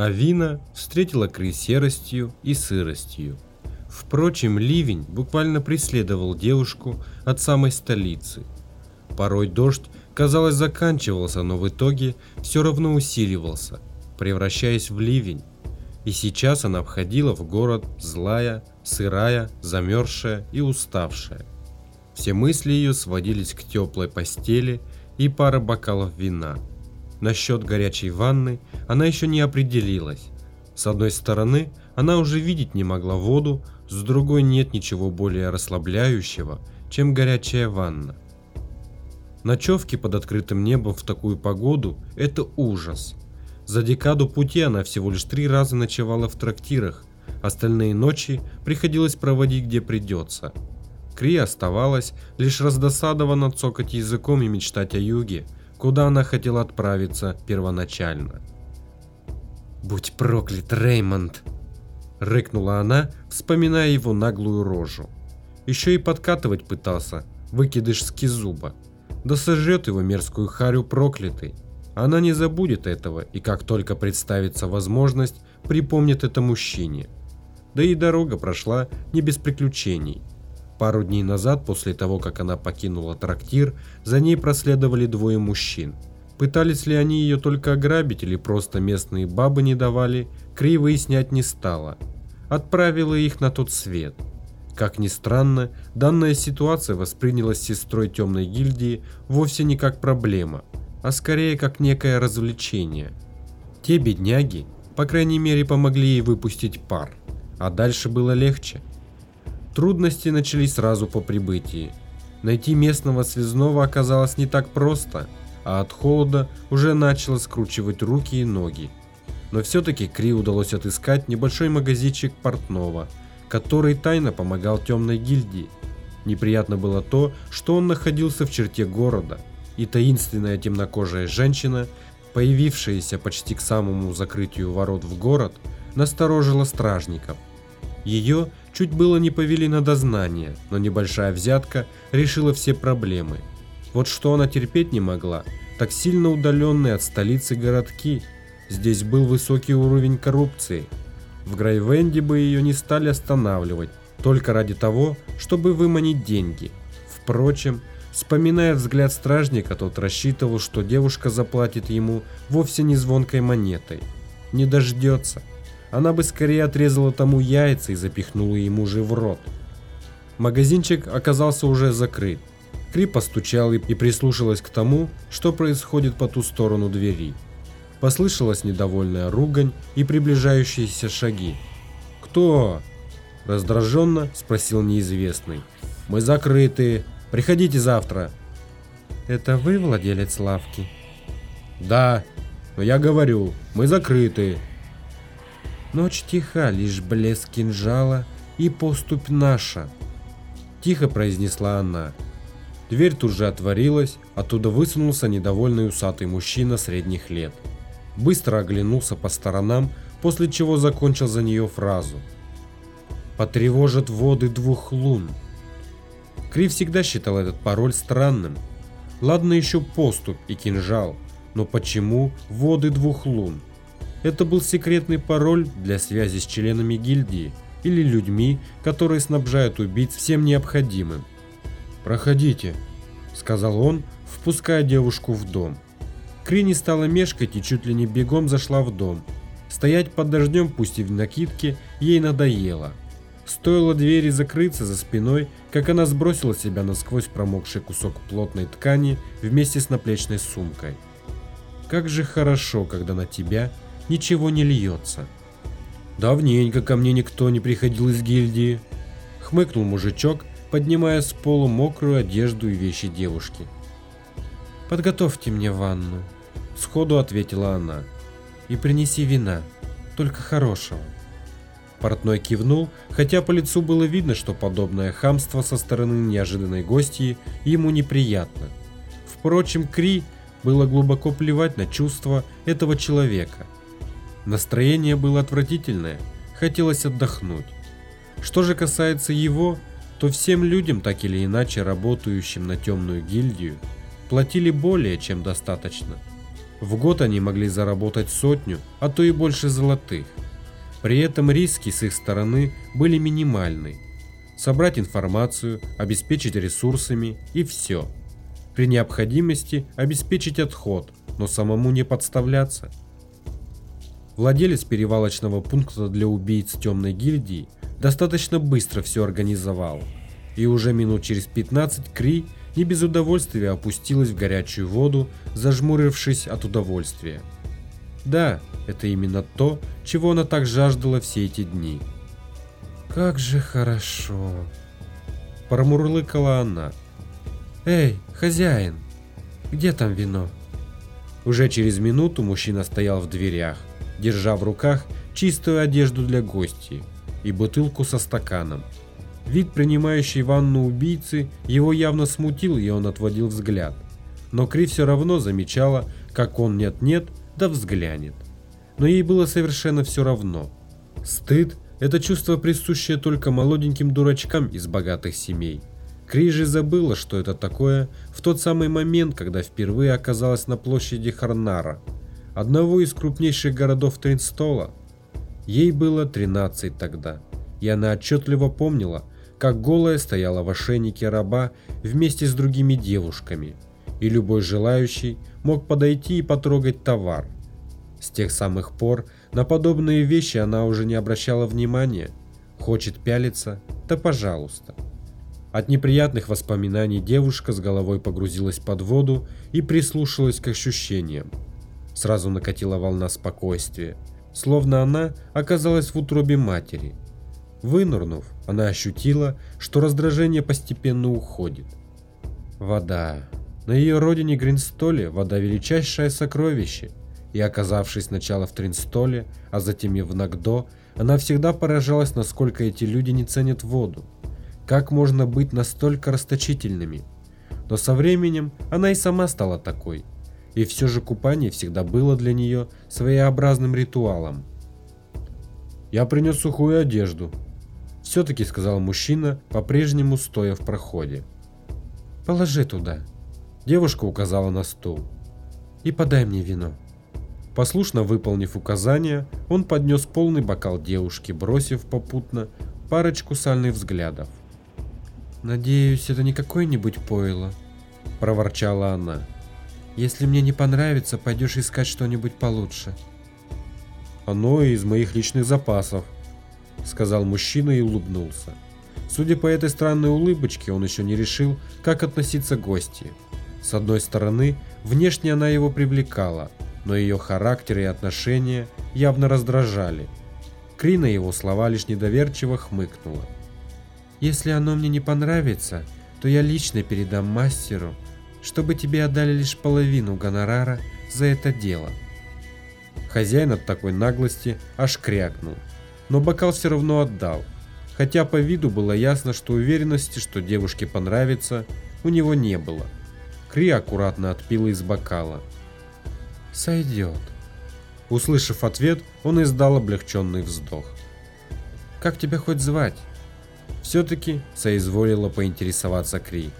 А Вина встретила Кри серостью и сыростью. Впрочем, ливень буквально преследовал девушку от самой столицы. Порой дождь, казалось, заканчивался, но в итоге все равно усиливался, превращаясь в ливень. И сейчас она входила в город злая, сырая, замерзшая и уставшая. Все мысли ее сводились к теплой постели и пара бокалов вина. Насчет горячей ванны она еще не определилась. С одной стороны, она уже видеть не могла воду, с другой нет ничего более расслабляющего, чем горячая ванна. Ночевки под открытым небом в такую погоду – это ужас. За декаду пути она всего лишь три раза ночевала в трактирах, остальные ночи приходилось проводить где придется. Кри оставалась лишь раздосадованно цокать языком и мечтать о юге, куда она хотела отправиться первоначально. «Будь проклят, Реймонд!» Рыкнула она, вспоминая его наглую рожу. Еще и подкатывать пытался, выкидыш скизуба. Да сожжет его мерзкую харю проклятый. Она не забудет этого и как только представится возможность, припомнит это мужчине. Да и дорога прошла не без приключений. Пару дней назад, после того, как она покинула трактир, за ней проследовали двое мужчин. Пытались ли они ее только ограбить или просто местные бабы не давали, Кри выяснять не стала – отправила их на тот свет. Как ни странно, данная ситуация воспринялась сестрой темной гильдии вовсе не как проблема, а скорее как некое развлечение. Те бедняги, по крайней мере, помогли ей выпустить пар, а дальше было легче. Трудности начались сразу по прибытии. Найти местного связного оказалось не так просто, а от холода уже начало скручивать руки и ноги но все-таки Кри удалось отыскать небольшой магазинчик портного, который тайно помогал темной гильдии. Неприятно было то, что он находился в черте города, и таинственная темнокожая женщина, появившаяся почти к самому закрытию ворот в город, насторожила стражников. Ее чуть было не повели на дознание, но небольшая взятка решила все проблемы. Вот что она терпеть не могла, так сильно удаленные от столицы городки – Здесь был высокий уровень коррупции. В Грайвенде бы ее не стали останавливать, только ради того, чтобы выманить деньги. Впрочем, вспоминая взгляд стражника, тот рассчитывал, что девушка заплатит ему вовсе не звонкой монетой. Не дождется. Она бы скорее отрезала тому яйца и запихнула ему же в рот. Магазинчик оказался уже закрыт. Кри постучал и прислушалась к тому, что происходит по ту сторону двери. Послышалась недовольная ругань и приближающиеся шаги. «Кто?» – раздраженно спросил неизвестный. «Мы закрыты. Приходите завтра». «Это вы владелец лавки?» «Да, но я говорю, мы закрыты». Ночь тиха, лишь блеск кинжала и поступь наша. Тихо произнесла она. Дверь тут же отворилась, оттуда высунулся недовольный усатый мужчина средних лет быстро оглянулся по сторонам, после чего закончил за нее фразу. «Потревожат воды двух лун». Кри всегда считал этот пароль странным. Ладно еще поступ и кинжал, но почему воды двух лун? Это был секретный пароль для связи с членами гильдии или людьми, которые снабжают убийц всем необходимым. «Проходите», — сказал он, впуская девушку в дом. Крини стала мешкать и чуть ли не бегом зашла в дом. Стоять под дождем, пусть и в накидке, ей надоело. Стоило двери закрыться за спиной, как она сбросила себя насквозь промокший кусок плотной ткани вместе с наплечной сумкой. Как же хорошо, когда на тебя ничего не льется. Давненько ко мне никто не приходил из гильдии. Хмыкнул мужичок, поднимая с пола мокрую одежду и вещи девушки. Подготовьте мне ванну. Сходу ответила она. И принеси вина, только хорошего. Портной кивнул, хотя по лицу было видно, что подобное хамство со стороны неожиданной гостьи ему неприятно. Впрочем, Кри было глубоко плевать на чувства этого человека. Настроение было отвратительное, хотелось отдохнуть. Что же касается его, то всем людям, так или иначе работающим на темную гильдию, платили более чем достаточно. В год они могли заработать сотню, а то и больше золотых. При этом риски с их стороны были минимальны. Собрать информацию, обеспечить ресурсами и все. При необходимости обеспечить отход, но самому не подставляться. Владелец перевалочного пункта для убийц темной гильдии достаточно быстро все организовал. И уже минут через 15 Кри не без удовольствия опустилась в горячую воду, зажмурившись от удовольствия. Да, это именно то, чего она так жаждала все эти дни. «Как же хорошо!» Промурлыкала она. «Эй, хозяин, где там вино?» Уже через минуту мужчина стоял в дверях, держа в руках чистую одежду для гостей и бутылку со стаканом. Вид принимающей ванну убийцы его явно смутил, и он отводил взгляд. Но Кри все равно замечала, как он нет-нет, да взглянет. Но ей было совершенно все равно. Стыд – это чувство, присущее только молоденьким дурачкам из богатых семей. Кри же забыла, что это такое, в тот самый момент, когда впервые оказалась на площади Харнара, одного из крупнейших городов Тринстола. Ей было 13 тогда, и она отчетливо помнила, как голая стояла в ошейнике раба вместе с другими девушками, и любой желающий мог подойти и потрогать товар. С тех самых пор на подобные вещи она уже не обращала внимания. Хочет пялиться, да пожалуйста. От неприятных воспоминаний девушка с головой погрузилась под воду и прислушалась к ощущениям. Сразу накатила волна спокойствия, словно она оказалась в утробе матери – Вынырнув, она ощутила, что раздражение постепенно уходит. Вода. На ее родине Гринстоле вода величайшее сокровище, и оказавшись сначала в Тринстоле, а затем и в Нагдо, она всегда поражалась, насколько эти люди не ценят воду. Как можно быть настолько расточительными? Но со временем она и сама стала такой. И все же купание всегда было для нее своеобразным ритуалом. «Я принес сухую одежду», все-таки сказал мужчина, по-прежнему стоя в проходе. «Положи туда». Девушка указала на стул. «И подай мне вино». Послушно выполнив указание, он поднес полный бокал девушке, бросив попутно парочку сальных взглядов. «Надеюсь, это не какое-нибудь пойло», – проворчала она. «Если мне не понравится, пойдешь искать что-нибудь получше». «Оно из моих личных запасов», — сказал мужчина и улыбнулся. Судя по этой странной улыбочке, он еще не решил, как относиться к гости. С одной стороны, внешне она его привлекала, но ее характер и отношения явно раздражали. Крина его слова лишь недоверчиво хмыкнула. «Если оно мне не понравится, то я лично передам мастеру, чтобы тебе отдали лишь половину гонорара за это дело». Хозяин от такой наглости аж крякнул но бокал все равно отдал, хотя по виду было ясно, что уверенности, что девушке понравится, у него не было. Кри аккуратно отпила из бокала. «Сойдет». Услышав ответ, он издал облегченный вздох. «Как тебя хоть звать?» Все-таки соизволила поинтересоваться Кри.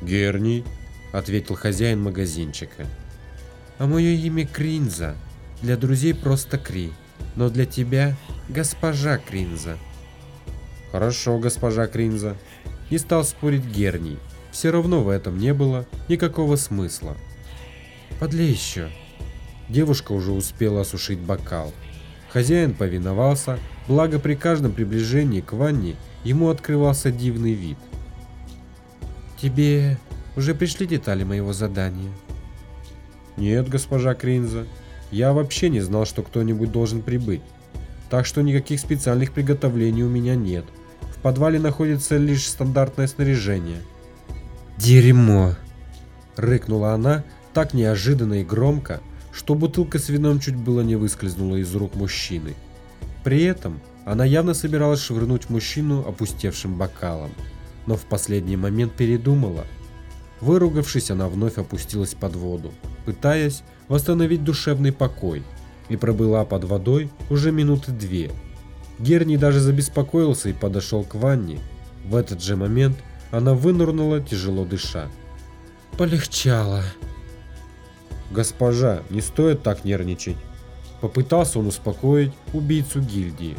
«Герни», — ответил хозяин магазинчика. «А мое имя Кринза. Для друзей просто Кри но для тебя госпожа Кринза. Хорошо, госпожа Кринза. Не стал спорить Герний. Все равно в этом не было никакого смысла. Подлей еще. Девушка уже успела осушить бокал. Хозяин повиновался, благо при каждом приближении к ванне ему открывался дивный вид. «Тебе уже пришли детали моего задания?» «Нет, госпожа Кринза. Я вообще не знал, что кто-нибудь должен прибыть. Так что никаких специальных приготовлений у меня нет. В подвале находится лишь стандартное снаряжение. «Дерьмо!» Рыкнула она так неожиданно и громко, что бутылка с вином чуть было не выскользнула из рук мужчины. При этом она явно собиралась швырнуть мужчину опустевшим бокалом, но в последний момент передумала. Выругавшись, она вновь опустилась под воду, пытаясь восстановить душевный покой, и пробыла под водой уже минуты две. Герни даже забеспокоился и подошел к ванне. В этот же момент она вынырнула, тяжело дыша. «Полегчало». Госпожа, не стоит так нервничать. Попытался он успокоить убийцу гильдии.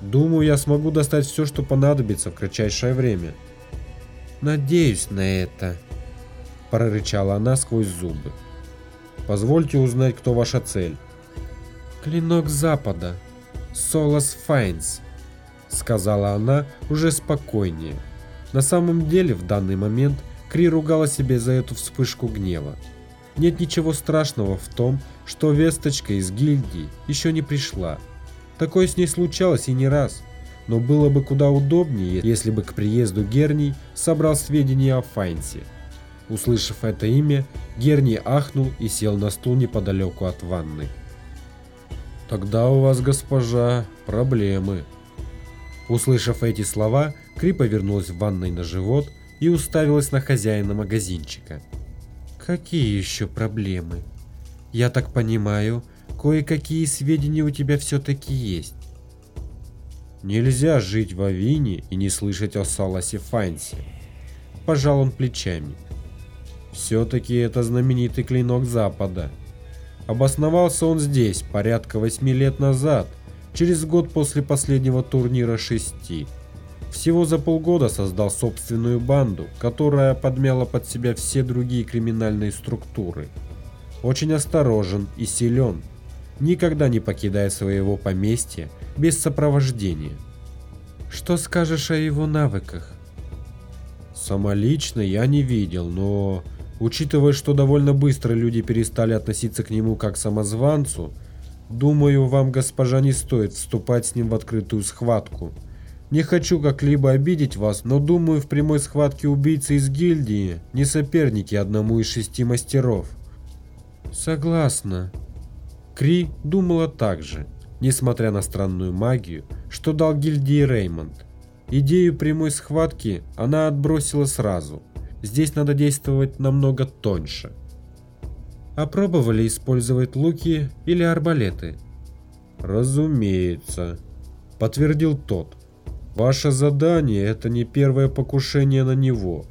Думаю, я смогу достать все, что понадобится в кратчайшее время. Надеюсь на это, прорычала она сквозь зубы. Позвольте узнать, кто ваша цель. Клинок Запада. Солос Файнс, сказала она уже спокойнее. На самом деле, в данный момент Кри ругала себе за эту вспышку гнева. Нет ничего страшного в том, что весточка из гильдии еще не пришла. Такое с ней случалось и не раз. Но было бы куда удобнее, если бы к приезду Герний собрал сведения о Файнсе. Услышав это имя, Герний ахнул и сел на стул неподалеку от ванны. «Тогда у вас, госпожа, проблемы». Услышав эти слова, Кри повернулась в ванной на живот и уставилась на хозяина магазинчика. «Какие еще проблемы? Я так понимаю, кое-какие сведения у тебя все-таки есть». «Нельзя жить в Авине и не слышать о Саласе Файнсе», – пожал он плечами. «Все-таки это знаменитый клинок Запада. Обосновался он здесь порядка восьми лет назад, через год после последнего турнира шести. Всего за полгода создал собственную банду, которая подмяла под себя все другие криминальные структуры. Очень осторожен и силен, никогда не покидая своего поместья без сопровождения. Что скажешь о его навыках? Самолично я не видел, но учитывая, что довольно быстро люди перестали относиться к нему как к самозванцу, думаю, вам, госпожа, не стоит вступать с ним в открытую схватку – не хочу как-либо обидеть вас, но думаю, в прямой схватке убийцы из гильдии не соперники одному из шести мастеров. Согласна. Кри думала так же, несмотря на странную магию, что дал гильдии Реймонд. Идею прямой схватки она отбросила сразу. Здесь надо действовать намного тоньше. А пробовали использовать луки или арбалеты? Разумеется, подтвердил тот. Ваше задание – это не первое покушение на него.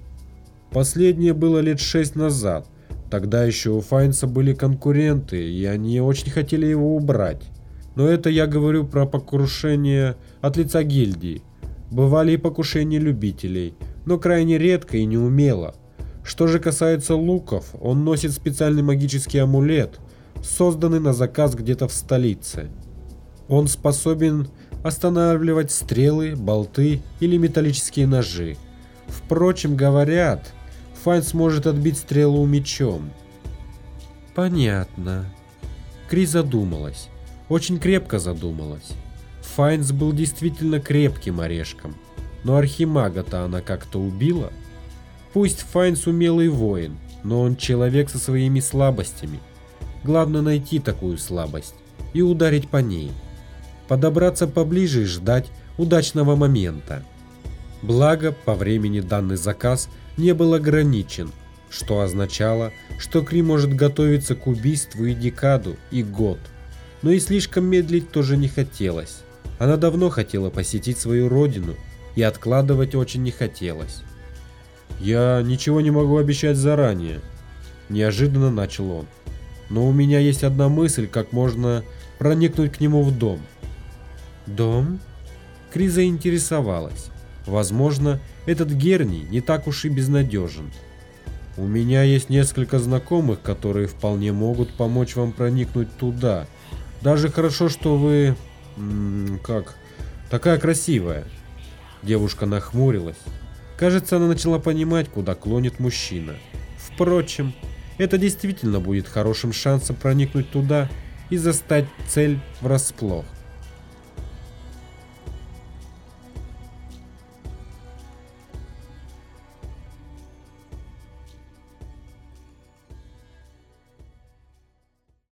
Последнее было лет шесть назад. Тогда еще у Файнса были конкуренты, и они очень хотели его убрать. Но это я говорю про покушение от лица гильдии. Бывали и покушения любителей, но крайне редко и неумело. Что же касается луков, он носит специальный магический амулет, созданный на заказ где-то в столице. Он способен останавливать стрелы, болты или металлические ножи. Впрочем, говорят, Файн сможет отбить стрелу мечом. Понятно. Кри задумалась. Очень крепко задумалась. Файнс был действительно крепким орешком. Но архимага-то она как-то убила. Пусть Файнс умелый воин, но он человек со своими слабостями. Главное найти такую слабость и ударить по ней подобраться поближе и ждать удачного момента. Благо, по времени данный заказ не был ограничен, что означало, что Кри может готовиться к убийству и декаду, и год. Но и слишком медлить тоже не хотелось. Она давно хотела посетить свою родину, и откладывать очень не хотелось. «Я ничего не могу обещать заранее», – неожиданно начал он. «Но у меня есть одна мысль, как можно проникнуть к нему в дом». «Дом?» Кри заинтересовалась. Возможно, этот Герни не так уж и безнадежен. У меня есть несколько знакомых, которые вполне могут помочь вам проникнуть туда. Даже хорошо, что вы... как... такая красивая. Девушка нахмурилась. Кажется, она начала понимать, куда клонит мужчина. Впрочем, это действительно будет хорошим шансом проникнуть туда и застать цель врасплох.